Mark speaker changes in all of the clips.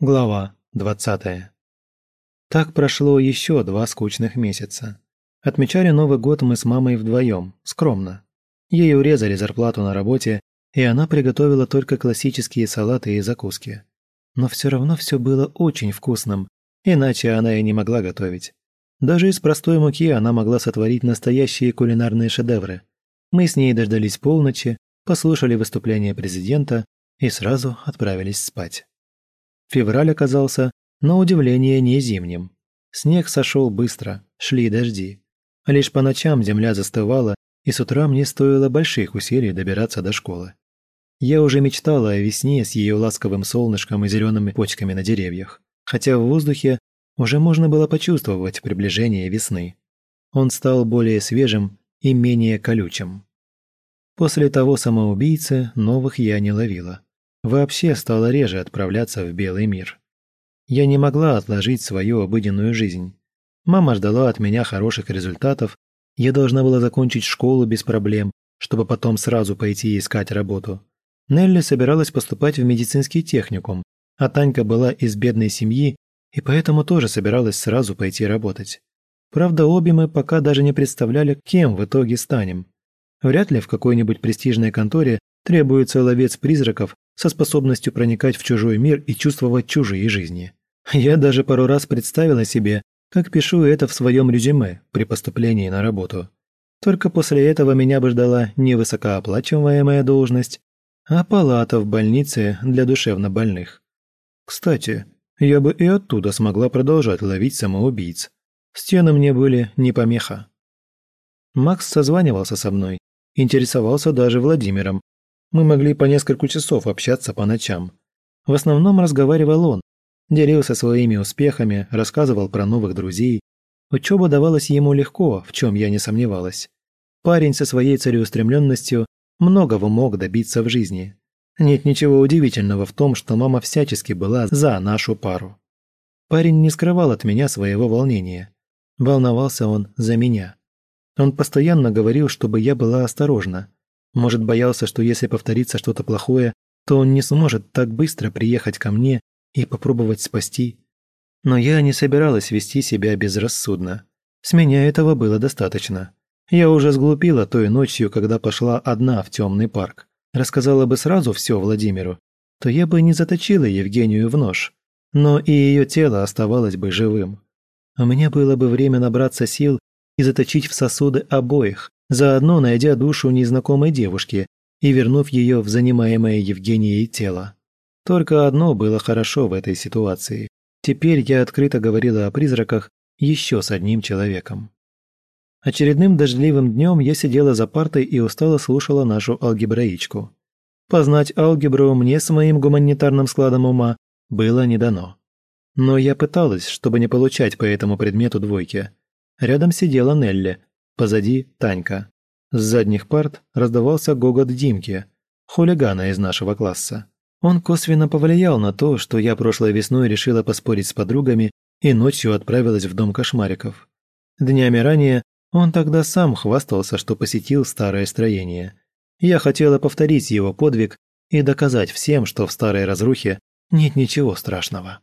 Speaker 1: Глава 20. Так прошло еще два скучных месяца. Отмечали Новый год мы с мамой вдвоем, скромно. Ей урезали зарплату на работе, и она приготовила только классические салаты и закуски. Но все равно все было очень вкусным, иначе она и не могла готовить. Даже из простой муки она могла сотворить настоящие кулинарные шедевры. Мы с ней дождались полночи, послушали выступление президента и сразу отправились спать. Февраль оказался, на удивление, не зимним. Снег сошел быстро, шли дожди. Лишь по ночам земля застывала, и с утра мне стоило больших усилий добираться до школы. Я уже мечтала о весне с ее ласковым солнышком и зелеными почками на деревьях, хотя в воздухе уже можно было почувствовать приближение весны. Он стал более свежим и менее колючим. После того самоубийцы новых я не ловила вообще стало реже отправляться в белый мир. Я не могла отложить свою обыденную жизнь. Мама ждала от меня хороших результатов, я должна была закончить школу без проблем, чтобы потом сразу пойти искать работу. Нелли собиралась поступать в медицинский техникум, а Танька была из бедной семьи и поэтому тоже собиралась сразу пойти работать. Правда, обе мы пока даже не представляли, кем в итоге станем. Вряд ли в какой-нибудь престижной конторе требуется ловец призраков со способностью проникать в чужой мир и чувствовать чужие жизни. Я даже пару раз представила себе, как пишу это в своем резюме при поступлении на работу. Только после этого меня бы ждала не высокооплачиваемая должность, а палата в больнице для душевнобольных. Кстати, я бы и оттуда смогла продолжать ловить самоубийц. Стены мне были не помеха. Макс созванивался со мной, интересовался даже Владимиром, мы могли по несколько часов общаться по ночам. В основном разговаривал он, делился своими успехами, рассказывал про новых друзей. Учеба давалась ему легко, в чем я не сомневалась. Парень со своей целеустремленностью многого мог добиться в жизни. Нет ничего удивительного в том, что мама всячески была за нашу пару. Парень не скрывал от меня своего волнения. Волновался он за меня. Он постоянно говорил, чтобы я была осторожна, может, боялся, что если повторится что-то плохое, то он не сможет так быстро приехать ко мне и попробовать спасти. Но я не собиралась вести себя безрассудно. С меня этого было достаточно. Я уже сглупила той ночью, когда пошла одна в темный парк. Рассказала бы сразу все Владимиру, то я бы не заточила Евгению в нож. Но и ее тело оставалось бы живым. У меня было бы время набраться сил и заточить в сосуды обоих, заодно найдя душу незнакомой девушки и вернув ее в занимаемое Евгенией тело. Только одно было хорошо в этой ситуации. Теперь я открыто говорила о призраках еще с одним человеком. Очередным дождливым днем я сидела за партой и устало слушала нашу алгебраичку. Познать алгебру мне с моим гуманитарным складом ума было не дано. Но я пыталась, чтобы не получать по этому предмету двойки. Рядом сидела Нелли, Позади – Танька. С задних парт раздавался гогот Димки, хулигана из нашего класса. Он косвенно повлиял на то, что я прошлой весной решила поспорить с подругами и ночью отправилась в дом кошмариков. Днями ранее он тогда сам хвастался, что посетил старое строение. Я хотела повторить его подвиг и доказать всем, что в старой разрухе нет ничего страшного.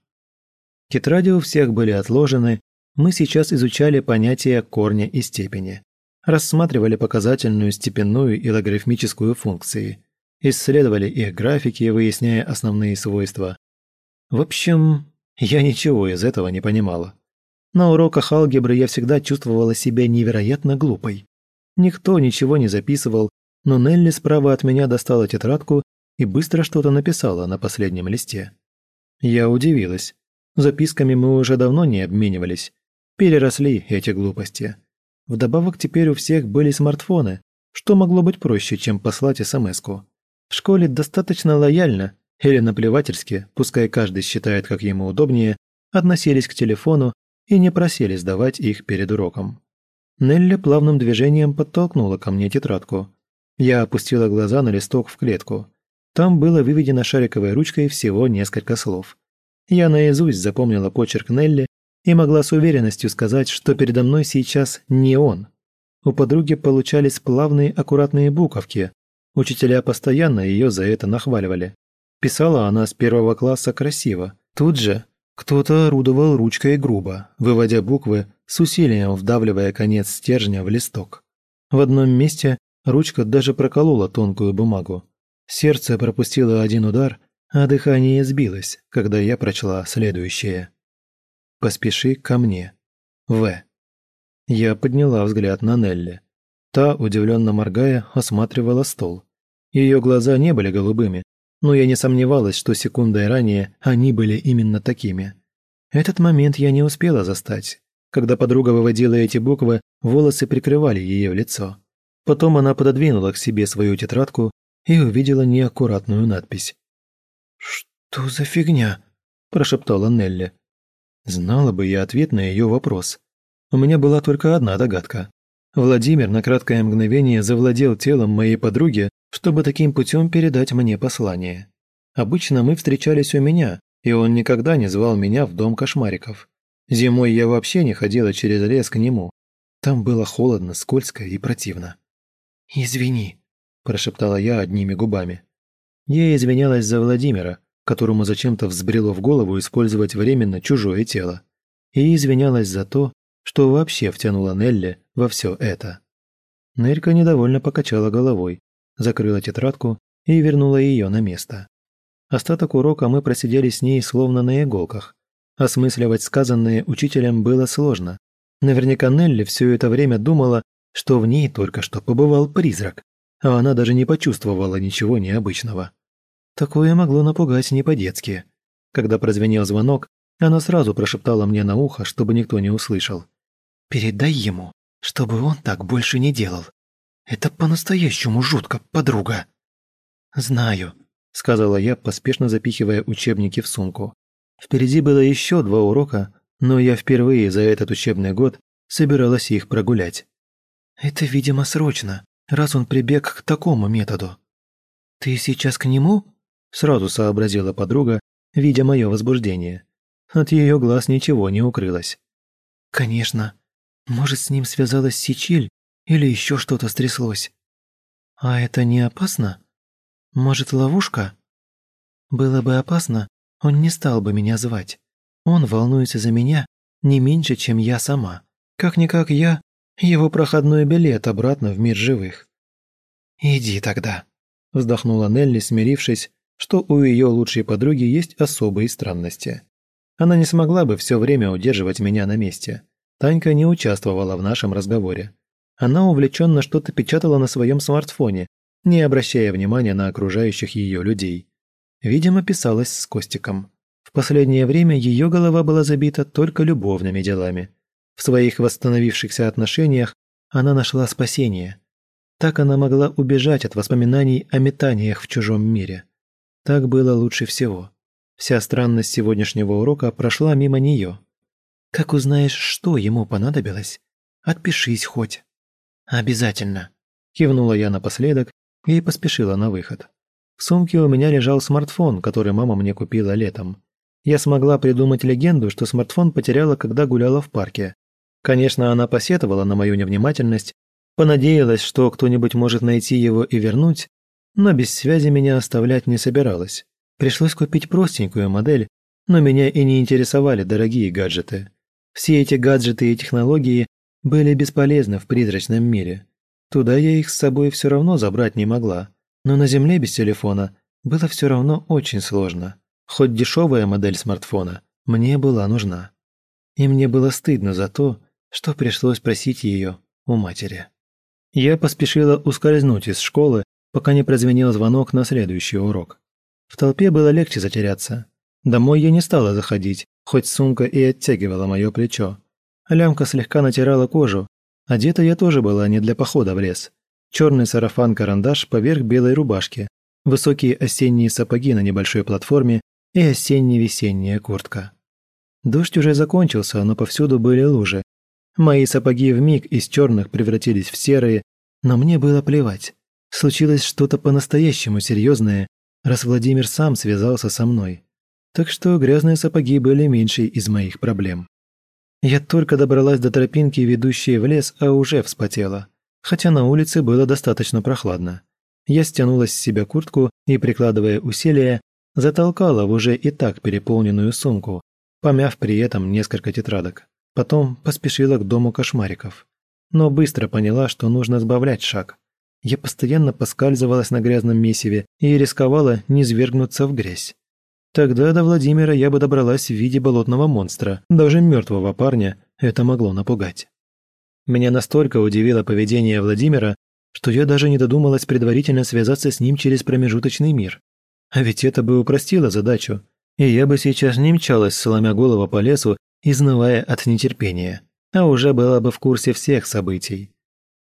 Speaker 1: Тетради у всех были отложены, мы сейчас изучали понятия корня и степени рассматривали показательную, степенную и логарифмическую функции, исследовали их графики, выясняя основные свойства. В общем, я ничего из этого не понимала. На уроках алгебры я всегда чувствовала себя невероятно глупой. Никто ничего не записывал, но Нелли справа от меня достала тетрадку и быстро что-то написала на последнем листе. Я удивилась. Записками мы уже давно не обменивались. Переросли эти глупости. Вдобавок теперь у всех были смартфоны, что могло быть проще, чем послать СМС-ку. В школе достаточно лояльно, или наплевательски, пускай каждый считает, как ему удобнее, относились к телефону и не просили сдавать их перед уроком. Нелли плавным движением подтолкнула ко мне тетрадку. Я опустила глаза на листок в клетку. Там было выведено шариковой ручкой всего несколько слов. Я наизусть запомнила почерк Нелли и могла с уверенностью сказать, что передо мной сейчас не он. У подруги получались плавные аккуратные буковки. Учителя постоянно ее за это нахваливали. Писала она с первого класса красиво, Тут же кто-то орудовал ручкой грубо, выводя буквы, с усилием вдавливая конец стержня в листок. В одном месте ручка даже проколола тонкую бумагу. Сердце пропустило один удар, а дыхание сбилось, когда я прочла следующее. «Поспеши ко мне. В». Я подняла взгляд на Нелли. Та, удивленно моргая, осматривала стол. Ее глаза не были голубыми, но я не сомневалась, что секундой ранее они были именно такими. Этот момент я не успела застать. Когда подруга выводила эти буквы, волосы прикрывали ее лицо. Потом она пододвинула к себе свою тетрадку и увидела неаккуратную надпись. «Что за фигня?» – прошептала Нелли. Знала бы я ответ на ее вопрос. У меня была только одна догадка. Владимир на краткое мгновение завладел телом моей подруги, чтобы таким путем передать мне послание. Обычно мы встречались у меня, и он никогда не звал меня в дом кошмариков. Зимой я вообще не ходила через лес к нему. Там было холодно, скользко и противно. «Извини», – прошептала я одними губами. Я извинялась за Владимира, которому зачем-то взбрело в голову использовать временно чужое тело. И извинялась за то, что вообще втянула Нелли во все это. Нелька недовольно покачала головой, закрыла тетрадку и вернула ее на место. Остаток урока мы просидели с ней словно на иголках. Осмысливать сказанное учителем было сложно. Наверняка Нелли все это время думала, что в ней только что побывал призрак, а она даже не почувствовала ничего необычного. Такое могло напугать не по-детски. Когда прозвенел звонок, она сразу прошептала мне на ухо, чтобы никто не услышал. «Передай ему, чтобы он так больше не делал. Это по-настоящему жутко, подруга». «Знаю», — сказала я, поспешно запихивая учебники в сумку. Впереди было еще два урока, но я впервые за этот учебный год собиралась их прогулять. «Это, видимо, срочно, раз он прибег к такому методу». «Ты сейчас к нему?» – сразу сообразила подруга, видя мое возбуждение. От ее глаз ничего не укрылось. «Конечно. Может, с ним связалась Сичиль или еще что-то стряслось. А это не опасно? Может, ловушка? Было бы опасно, он не стал бы меня звать. Он волнуется за меня не меньше, чем я сама. Как-никак я – его проходной билет обратно в мир живых. «Иди тогда», – вздохнула Нелли, смирившись, что у ее лучшей подруги есть особые странности. Она не смогла бы все время удерживать меня на месте. Танька не участвовала в нашем разговоре. Она увлеченно что-то печатала на своем смартфоне, не обращая внимания на окружающих ее людей. Видимо, писалась с Костиком. В последнее время ее голова была забита только любовными делами. В своих восстановившихся отношениях она нашла спасение. Так она могла убежать от воспоминаний о метаниях в чужом мире. Так было лучше всего. Вся странность сегодняшнего урока прошла мимо нее. Как узнаешь, что ему понадобилось, отпишись хоть. «Обязательно», – кивнула я напоследок и поспешила на выход. В сумке у меня лежал смартфон, который мама мне купила летом. Я смогла придумать легенду, что смартфон потеряла, когда гуляла в парке. Конечно, она посетовала на мою невнимательность, понадеялась, что кто-нибудь может найти его и вернуть, но без связи меня оставлять не собиралась. Пришлось купить простенькую модель, но меня и не интересовали дорогие гаджеты. Все эти гаджеты и технологии были бесполезны в призрачном мире. Туда я их с собой все равно забрать не могла. Но на Земле без телефона было все равно очень сложно. Хоть дешевая модель смартфона мне была нужна. И мне было стыдно за то, что пришлось просить ее у матери. Я поспешила ускользнуть из школы, пока не прозвенел звонок на следующий урок. В толпе было легче затеряться. Домой я не стала заходить, хоть сумка и оттягивала мое плечо. Лямка слегка натирала кожу. Одета я тоже была не для похода в лес. Черный сарафан-карандаш поверх белой рубашки, высокие осенние сапоги на небольшой платформе и осенне-весенняя куртка. Дождь уже закончился, но повсюду были лужи. Мои сапоги вмиг из черных превратились в серые, но мне было плевать. Случилось что-то по-настоящему серьезное, раз Владимир сам связался со мной. Так что грязные сапоги были меньшей из моих проблем. Я только добралась до тропинки, ведущей в лес, а уже вспотела. Хотя на улице было достаточно прохладно. Я стянула с себя куртку и, прикладывая усилия, затолкала в уже и так переполненную сумку, помяв при этом несколько тетрадок. Потом поспешила к дому кошмариков. Но быстро поняла, что нужно сбавлять шаг. Я постоянно поскальзывалась на грязном месиве и рисковала не свергнуться в грязь. Тогда до Владимира я бы добралась в виде болотного монстра, даже мертвого парня это могло напугать. Меня настолько удивило поведение Владимира, что я даже не додумалась предварительно связаться с ним через промежуточный мир. А ведь это бы упростило задачу, и я бы сейчас не мчалась, сломя голову по лесу, изнывая от нетерпения, а уже была бы в курсе всех событий.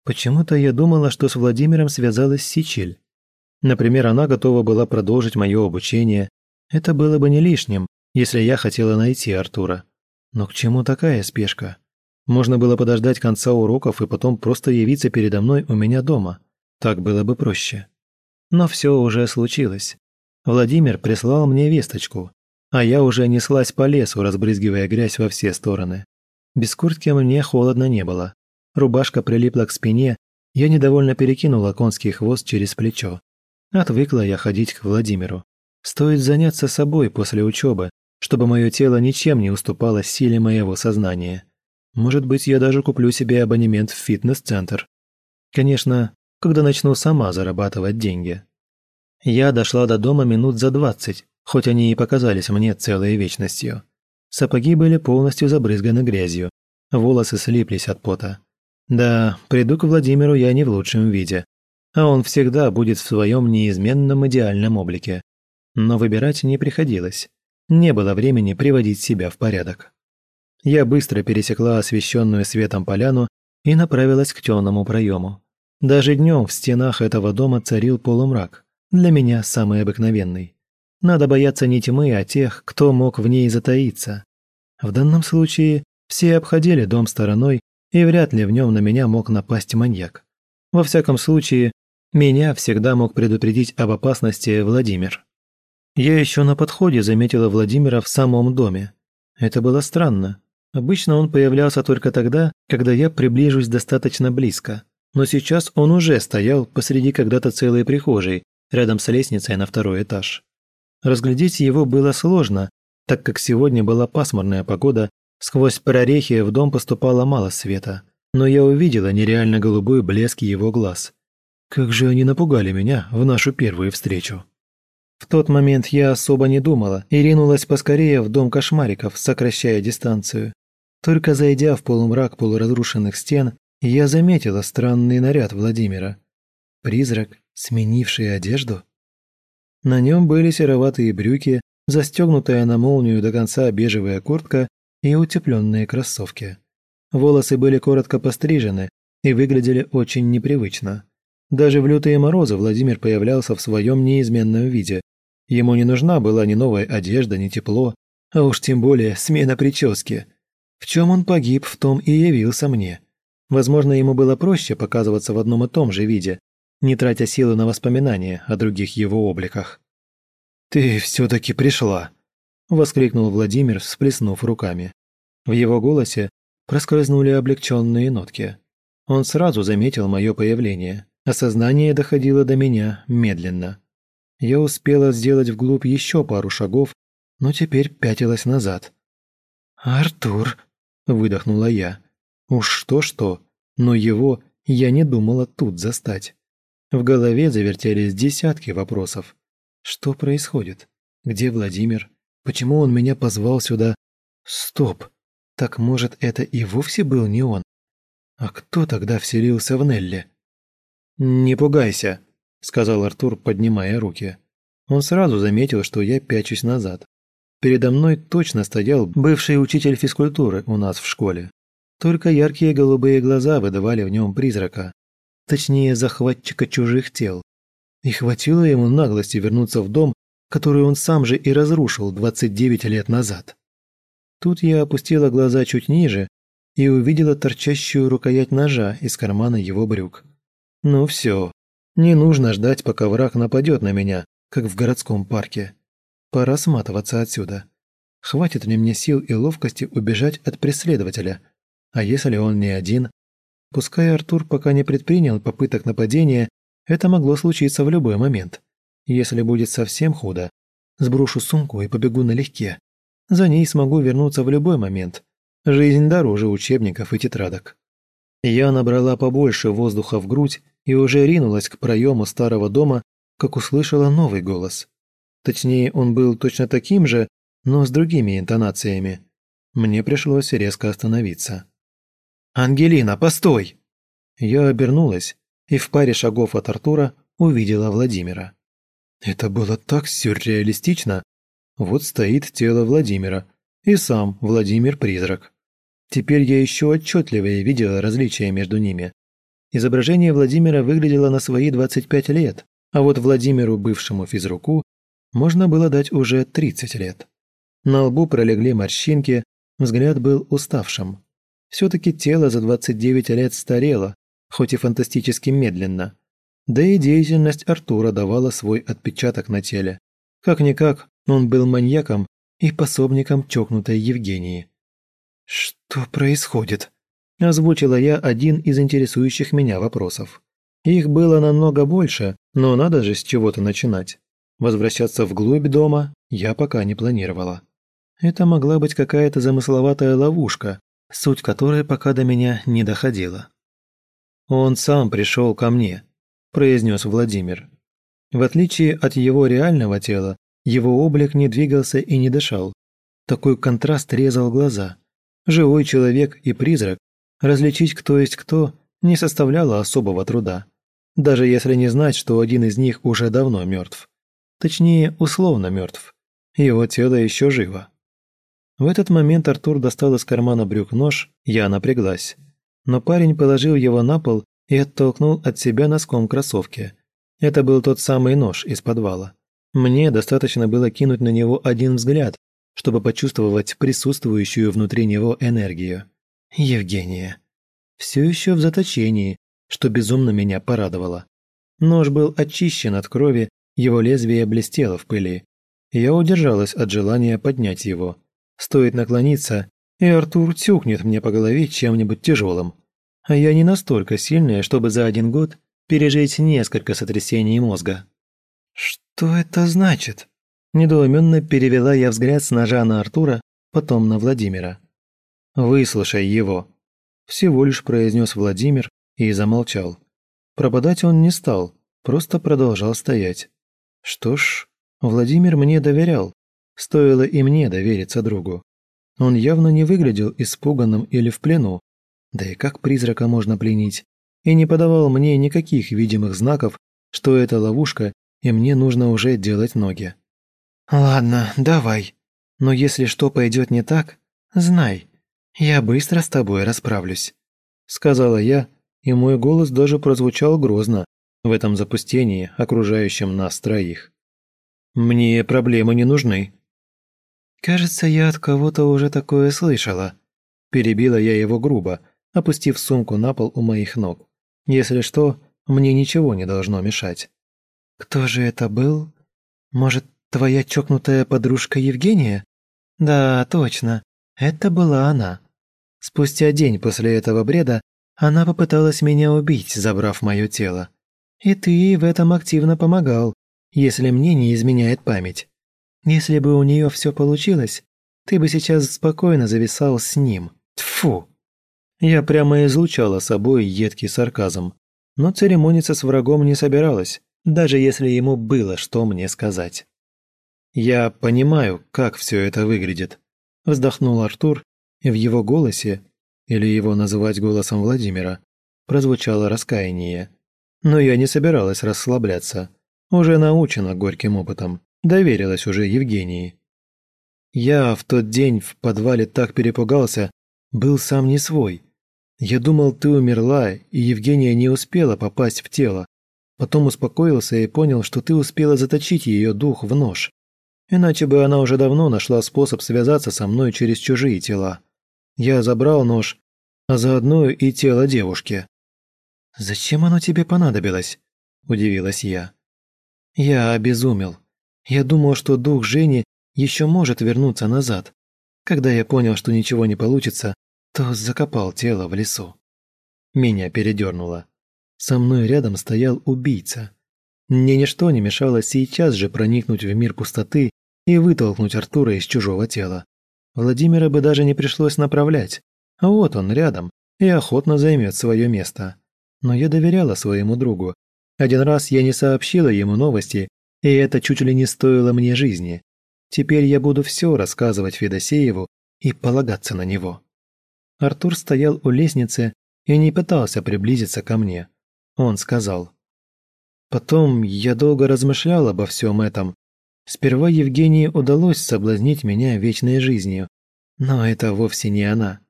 Speaker 1: Почему-то я думала, что с Владимиром связалась Сичиль. Например, она готова была продолжить мое обучение, это было бы не лишним, если я хотела найти Артура. Но к чему такая спешка? Можно было подождать конца уроков и потом просто явиться передо мной у меня дома. Так было бы проще. Но все уже случилось. Владимир прислал мне весточку, а я уже неслась по лесу, разбрызгивая грязь во все стороны. Без куртки мне холодно не было. Рубашка прилипла к спине, я недовольно перекинула конский хвост через плечо. Отвыкла я ходить к Владимиру. Стоит заняться собой после учебы, чтобы мое тело ничем не уступало силе моего сознания. Может быть, я даже куплю себе абонемент в фитнес-центр. Конечно, когда начну сама зарабатывать деньги. Я дошла до дома минут за двадцать, хоть они и показались мне целой вечностью. Сапоги были полностью забрызганы грязью, волосы слиплись от пота. Да, приду к Владимиру я не в лучшем виде, а он всегда будет в своем неизменном идеальном облике но выбирать не приходилось. Не было времени приводить себя в порядок. Я быстро пересекла освещенную светом поляну и направилась к темному проему. Даже днем в стенах этого дома царил полумрак, для меня самый обыкновенный. Надо бояться не тьмы, а тех, кто мог в ней затаиться. В данном случае все обходили дом стороной, и вряд ли в нем на меня мог напасть маньяк. Во всяком случае, меня всегда мог предупредить об опасности Владимир. Я еще на подходе заметила Владимира в самом доме. Это было странно. Обычно он появлялся только тогда, когда я приближусь достаточно близко. Но сейчас он уже стоял посреди когда-то целой прихожей, рядом с лестницей на второй этаж. Разглядеть его было сложно, так как сегодня была пасмурная погода, сквозь прорехи в дом поступало мало света. Но я увидела нереально голубой блеск его глаз. Как же они напугали меня в нашу первую встречу. В тот момент я особо не думала и ринулась поскорее в дом кошмариков, сокращая дистанцию. Только зайдя в полумрак полуразрушенных стен, я заметила странный наряд Владимира. Призрак, сменивший одежду? На нем были сероватые брюки, застегнутая на молнию до конца бежевая куртка и утепленные кроссовки. Волосы были коротко пострижены и выглядели очень непривычно. Даже в лютые морозы Владимир появлялся в своем неизменном виде. Ему не нужна была ни новая одежда, ни тепло, а уж тем более смена прически. В чем он погиб, в том и явился мне. Возможно, ему было проще показываться в одном и том же виде, не тратя силы на воспоминания о других его обликах. «Ты все-таки пришла!» – воскликнул Владимир, всплеснув руками. В его голосе проскользнули облегченные нотки. Он сразу заметил мое появление. Осознание доходило до меня медленно. Я успела сделать вглубь еще пару шагов, но теперь пятилась назад. «Артур!» – выдохнула я. Уж что-что, но его я не думала тут застать. В голове завертелись десятки вопросов. Что происходит? Где Владимир? Почему он меня позвал сюда? Стоп! Так может, это и вовсе был не он? А кто тогда вселился в Нелли? «Не пугайся», – сказал Артур, поднимая руки. Он сразу заметил, что я пячусь назад. Передо мной точно стоял бывший учитель физкультуры у нас в школе. Только яркие голубые глаза выдавали в нем призрака. Точнее, захватчика чужих тел. И хватило ему наглости вернуться в дом, который он сам же и разрушил 29 лет назад. Тут я опустила глаза чуть ниже и увидела торчащую рукоять ножа из кармана его брюк. Ну все, не нужно ждать, пока враг нападет на меня, как в городском парке. Пора сматываться отсюда. Хватит ли мне сил и ловкости убежать от преследователя? А если он не один? Пускай Артур пока не предпринял попыток нападения, это могло случиться в любой момент. Если будет совсем худо, Сброшу сумку и побегу налегке. За ней смогу вернуться в любой момент. Жизнь дороже учебников и тетрадок. Я набрала побольше воздуха в грудь и уже ринулась к проему старого дома, как услышала новый голос. Точнее, он был точно таким же, но с другими интонациями. Мне пришлось резко остановиться. «Ангелина, постой!» Я обернулась и в паре шагов от Артура увидела Владимира. Это было так сюрреалистично. Вот стоит тело Владимира, и сам Владимир-призрак. Теперь я еще отчетливее видела различия между ними. Изображение Владимира выглядело на свои 25 лет, а вот Владимиру, бывшему физруку, можно было дать уже 30 лет. На лбу пролегли морщинки, взгляд был уставшим. Все-таки тело за 29 лет старело, хоть и фантастически медленно. Да и деятельность Артура давала свой отпечаток на теле. Как-никак, он был маньяком и пособником чокнутой Евгении. «Что происходит?» – озвучила я один из интересующих меня вопросов. Их было намного больше, но надо же с чего-то начинать. Возвращаться вглубь дома я пока не планировала. Это могла быть какая-то замысловатая ловушка, суть которой пока до меня не доходила. Он сам пришел ко мне, произнес Владимир. В отличие от его реального тела, его облик не двигался и не дышал. Такой контраст резал глаза. Живой человек и призрак, различить кто есть кто, не составляло особого труда. Даже если не знать, что один из них уже давно мертв. Точнее, условно мертв. Его тело еще живо. В этот момент Артур достал из кармана брюк нож, я напряглась. Но парень положил его на пол и оттолкнул от себя носком кроссовки. Это был тот самый нож из подвала. Мне достаточно было кинуть на него один взгляд, чтобы почувствовать присутствующую внутри него энергию. Евгения. Все еще в заточении, что безумно меня порадовало. Нож был очищен от крови, его лезвие блестело в пыли. Я удержалась от желания поднять его. Стоит наклониться, и Артур тюкнет мне по голове чем-нибудь тяжелым а я не настолько сильная, чтобы за один год пережить несколько сотрясений мозга. «Что это значит?» Недоуменно перевела я взгляд с ножа на Артура, потом на Владимира. «Выслушай его», – всего лишь произнес Владимир и замолчал. Пропадать он не стал, просто продолжал стоять. Что ж, Владимир мне доверял, стоило и мне довериться другу. Он явно не выглядел испуганным или в плену, да и как призрака можно пленить? И не подавал мне никаких видимых знаков, что это ловушка, и мне нужно уже делать ноги. «Ладно, давай. Но если что пойдет не так, знай, я быстро с тобой расправлюсь», — сказала я, и мой голос даже прозвучал грозно в этом запустении, окружающем нас троих. «Мне проблемы не нужны». «Кажется, я от кого-то уже такое слышала», — перебила я его грубо, опустив сумку на пол у моих ног. Если что, мне ничего не должно мешать. «Кто же это был? Может, твоя чокнутая подружка Евгения?» «Да, точно, это была она. Спустя день после этого бреда она попыталась меня убить, забрав мое тело. И ты в этом активно помогал, если мне не изменяет память. Если бы у нее все получилось, ты бы сейчас спокойно зависал с ним. Тфу. Я прямо излучала собой едкий сарказм, но церемониться с врагом не собиралась, даже если ему было что мне сказать. «Я понимаю, как все это выглядит», – вздохнул Артур, и в его голосе, или его называть голосом Владимира, прозвучало раскаяние. Но я не собиралась расслабляться, уже научена горьким опытом, доверилась уже Евгении. Я в тот день в подвале так перепугался, был сам не свой. Я думал, ты умерла, и Евгения не успела попасть в тело. Потом успокоился и понял, что ты успела заточить ее дух в нож. Иначе бы она уже давно нашла способ связаться со мной через чужие тела. Я забрал нож, а заодно и тело девушки. «Зачем оно тебе понадобилось?» – удивилась я. Я обезумел. Я думал, что дух Жени еще может вернуться назад. Когда я понял, что ничего не получится, то закопал тело в лесу. Меня передернуло. Со мной рядом стоял убийца. Мне ничто не мешало сейчас же проникнуть в мир пустоты и вытолкнуть Артура из чужого тела. Владимира бы даже не пришлось направлять. А вот он рядом и охотно займет свое место. Но я доверяла своему другу. Один раз я не сообщила ему новости, и это чуть ли не стоило мне жизни. Теперь я буду все рассказывать Федосееву и полагаться на него. Артур стоял у лестницы и не пытался приблизиться ко мне. Он сказал. Потом я долго размышлял обо всем этом. Сперва Евгении удалось соблазнить меня вечной жизнью. Но это вовсе не она.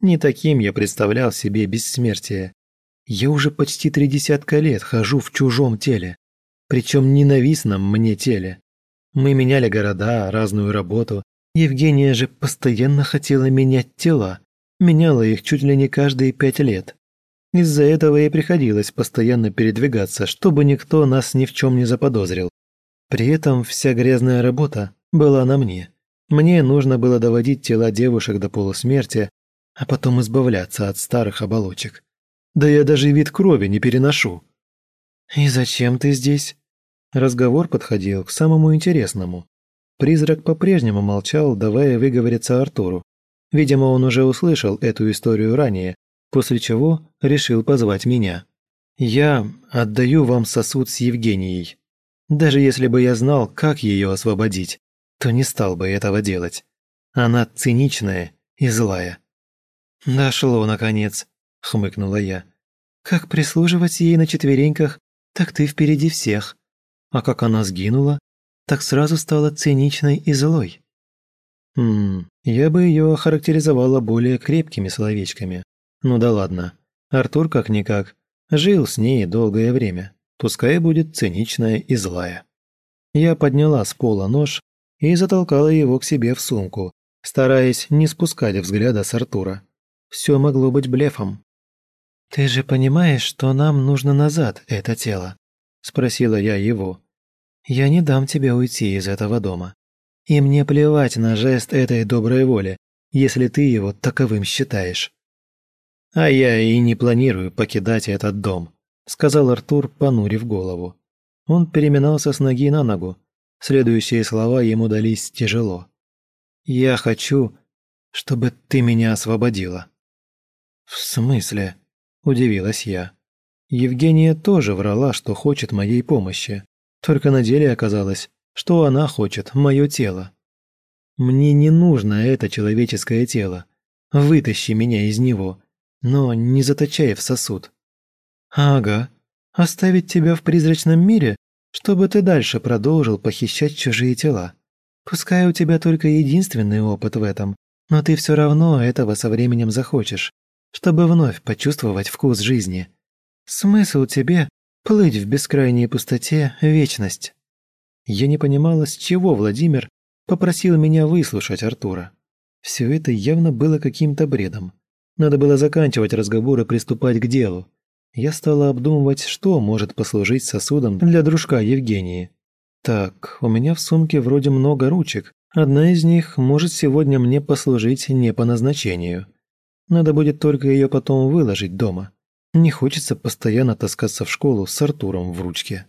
Speaker 1: Не таким я представлял себе бессмертие. Я уже почти три десятка лет хожу в чужом теле. Причем ненавистном мне теле. Мы меняли города, разную работу. Евгения же постоянно хотела менять тела. Меняла их чуть ли не каждые пять лет. Из-за этого и приходилось постоянно передвигаться, чтобы никто нас ни в чем не заподозрил. При этом вся грязная работа была на мне. Мне нужно было доводить тела девушек до полусмерти, а потом избавляться от старых оболочек. Да я даже вид крови не переношу. «И зачем ты здесь?» Разговор подходил к самому интересному. Призрак по-прежнему молчал, давая выговориться Артуру. Видимо, он уже услышал эту историю ранее, после чего решил позвать меня. «Я отдаю вам сосуд с Евгенией. Даже если бы я знал, как ее освободить, то не стал бы этого делать. Она циничная и злая». «Дошло, наконец», — хмыкнула я. «Как прислуживать ей на четвереньках, так ты впереди всех. А как она сгинула, так сразу стала циничной и злой». «Хм, я бы ее охарактеризовала более крепкими словечками. Ну да ладно. Артур как-никак жил с ней долгое время. Пускай будет циничная и злая. Я подняла с пола нож и затолкала его к себе в сумку, стараясь не спускать взгляда с Артура. Все могло быть блефом. «Ты же понимаешь, что нам нужно назад это тело?» – спросила я его. «Я не дам тебе уйти из этого дома. И мне плевать на жест этой доброй воли, если ты его таковым считаешь». «А я и не планирую покидать этот дом», – сказал Артур, понурив голову. Он переминался с ноги на ногу. Следующие слова ему дались тяжело. «Я хочу, чтобы ты меня освободила». «В смысле?» – удивилась я. Евгения тоже врала, что хочет моей помощи. Только на деле оказалось, что она хочет мое тело. Мне не нужно это человеческое тело. Вытащи меня из него но не заточай в сосуд. Ага, оставить тебя в призрачном мире, чтобы ты дальше продолжил похищать чужие тела. Пускай у тебя только единственный опыт в этом, но ты все равно этого со временем захочешь, чтобы вновь почувствовать вкус жизни. Смысл тебе плыть в бескрайней пустоте вечность. Я не понимала, с чего Владимир попросил меня выслушать Артура. Все это явно было каким-то бредом. Надо было заканчивать разговор и приступать к делу. Я стала обдумывать, что может послужить сосудом для дружка Евгении. Так, у меня в сумке вроде много ручек. Одна из них может сегодня мне послужить не по назначению. Надо будет только ее потом выложить дома. Не хочется постоянно таскаться в школу с Артуром в ручке.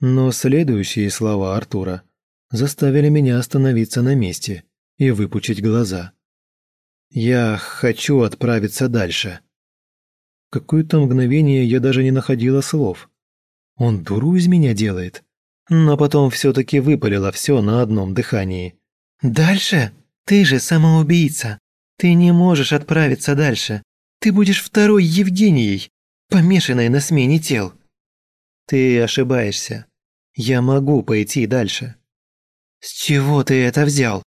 Speaker 1: Но следующие слова Артура заставили меня остановиться на месте и выпучить глаза. Я хочу отправиться дальше. Какое-то мгновение я даже не находила слов. Он дуру из меня делает. Но потом все-таки выпалило все на одном дыхании. «Дальше? Ты же самоубийца. Ты не можешь отправиться дальше. Ты будешь второй Евгенией, помешанной на смене тел». «Ты ошибаешься. Я могу пойти дальше». «С чего ты это взял?»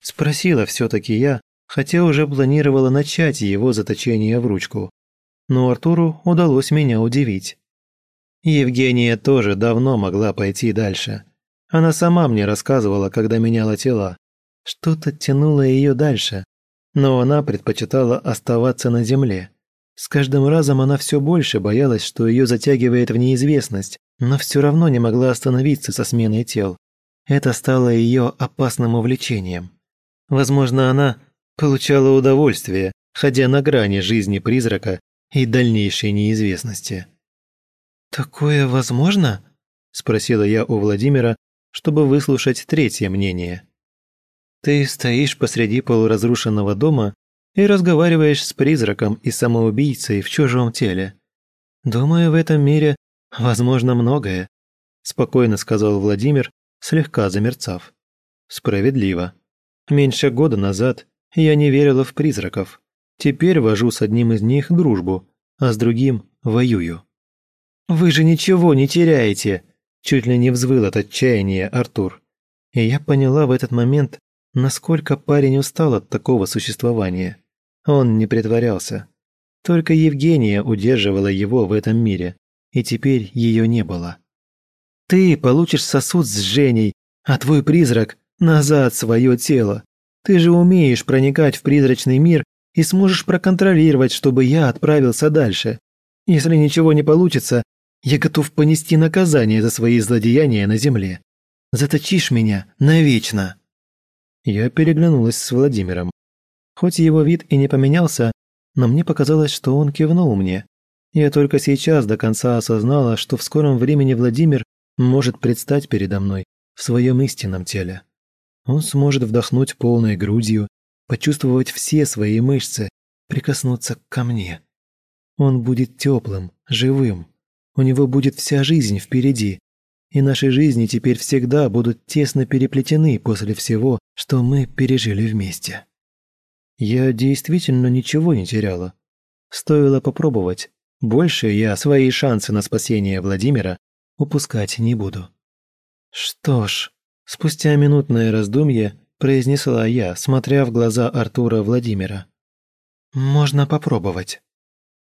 Speaker 1: Спросила все-таки я, хотя уже планировала начать его заточение в ручку. Но Артуру удалось меня удивить. Евгения тоже давно могла пойти дальше. Она сама мне рассказывала, когда меняла тела. Что-то тянуло ее дальше, но она предпочитала оставаться на земле. С каждым разом она все больше боялась, что ее затягивает в неизвестность, но все равно не могла остановиться со сменой тел. Это стало ее опасным увлечением. Возможно, она получала удовольствие, ходя на грани жизни призрака и дальнейшей неизвестности. «Такое возможно?» – спросила я у Владимира, чтобы выслушать третье мнение. Ты стоишь посреди полуразрушенного дома и разговариваешь с призраком и самоубийцей в чужом теле. Думаю, в этом мире возможно многое, спокойно сказал Владимир, слегка замерцав. Справедливо. Меньше года назад я не верила в призраков. Теперь вожу с одним из них дружбу, а с другим воюю. «Вы же ничего не теряете!» Чуть ли не взвыл от отчаяния Артур. И я поняла в этот момент, насколько парень устал от такого существования. Он не притворялся. Только Евгения удерживала его в этом мире, и теперь ее не было. «Ты получишь сосуд с Женей, а твой призрак – назад свое тело. Ты же умеешь проникать в призрачный мир и сможешь проконтролировать, чтобы я отправился дальше. Если ничего не получится, я готов понести наказание за свои злодеяния на земле. Заточишь меня навечно». Я переглянулась с Владимиром. Хоть его вид и не поменялся, но мне показалось, что он кивнул мне. Я только сейчас до конца осознала, что в скором времени Владимир может предстать передо мной в своем истинном теле. Он сможет вдохнуть полной грудью, почувствовать все свои мышцы, прикоснуться ко мне. Он будет теплым, живым, у него будет вся жизнь впереди, и наши жизни теперь всегда будут тесно переплетены после всего, что мы пережили вместе. Я действительно ничего не теряла. Стоило попробовать. Больше я свои шансы на спасение Владимира упускать не буду. Что ж, спустя минутное раздумье произнесла я, смотря в глаза Артура Владимира. Можно попробовать.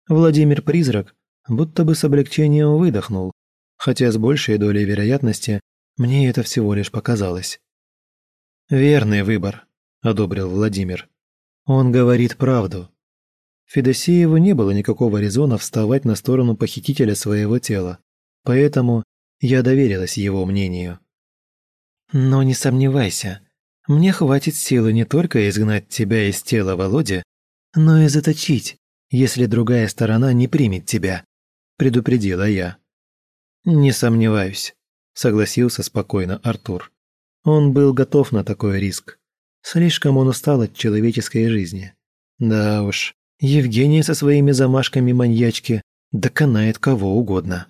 Speaker 1: Владимир-призрак будто бы с облегчением выдохнул, хотя с большей долей вероятности мне это всего лишь показалось. «Верный выбор», – одобрил Владимир. «Он говорит правду». Федосееву не было никакого резона вставать на сторону похитителя своего тела, поэтому я доверилась его мнению. «Но не сомневайся, мне хватит силы не только изгнать тебя из тела Володи, но и заточить, если другая сторона не примет тебя предупредила я. «Не сомневаюсь», – согласился спокойно Артур. Он был готов на такой риск. Слишком он устал от человеческой жизни. Да уж, Евгения со своими замашками маньячки доконает кого угодно.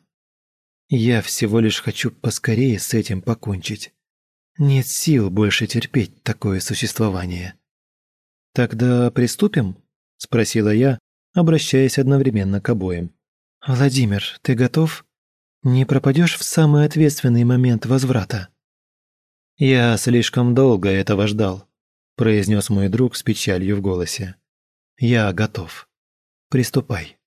Speaker 1: Я всего лишь хочу поскорее с этим покончить. Нет сил больше терпеть такое существование. «Тогда приступим?» – спросила я, обращаясь одновременно к обоим. «Владимир, ты готов? Не пропадешь в самый ответственный момент возврата?» «Я слишком долго этого ждал», – произнес мой друг с печалью в голосе. «Я готов. Приступай».